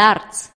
darts